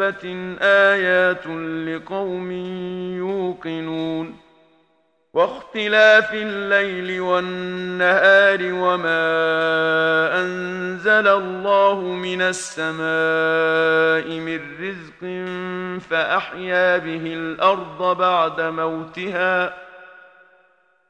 دابة آيات لقوم يوقنون واختلاف الليل والنهار وما أنزل الله من السماء من رزق فأحيا به الأرض بعد موتها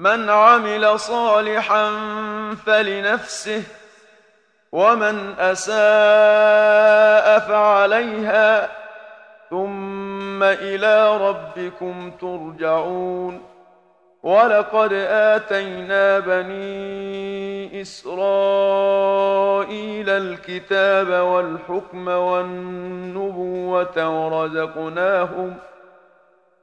من عمل صالحا فلنفسه ومن أساء فعليها ثم إلى ربكم ترجعون. ولقد آتينا بني إسرائيل الكتاب والحكم والنبوة ورزقناهم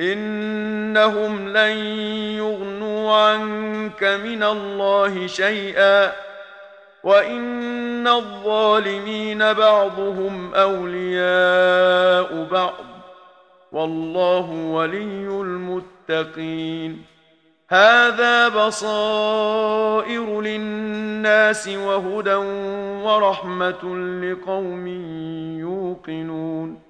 إنهم لن يغنوا عنك من الله شيئا وإن الظالمين بعضهم أولياء بعض والله ولي المتقين هذا بصائر للناس وهدى ورحمة لقوم يوقنون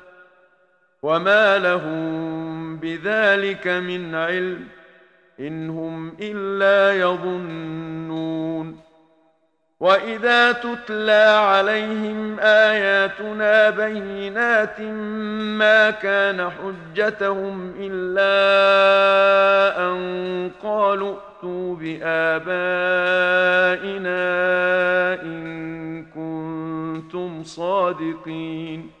وما لهم بذلك من علم ان هم الا يظنون واذا تتلى عليهم اياتنا بينات ما كان حجتهم الا ان قالوا ائتوا بابائنا ان كنتم صادقين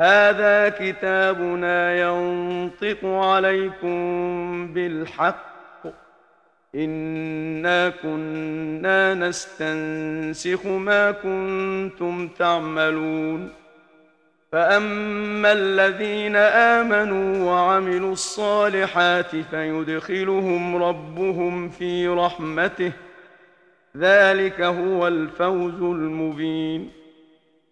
هذا كتابنا ينطق عليكم بالحق. إنا كنا نستنسخ ما كنتم تعملون. فأما الذين آمنوا وعملوا الصالحات فيدخلهم ربهم في رحمته. ذلك هو الفوز المبين.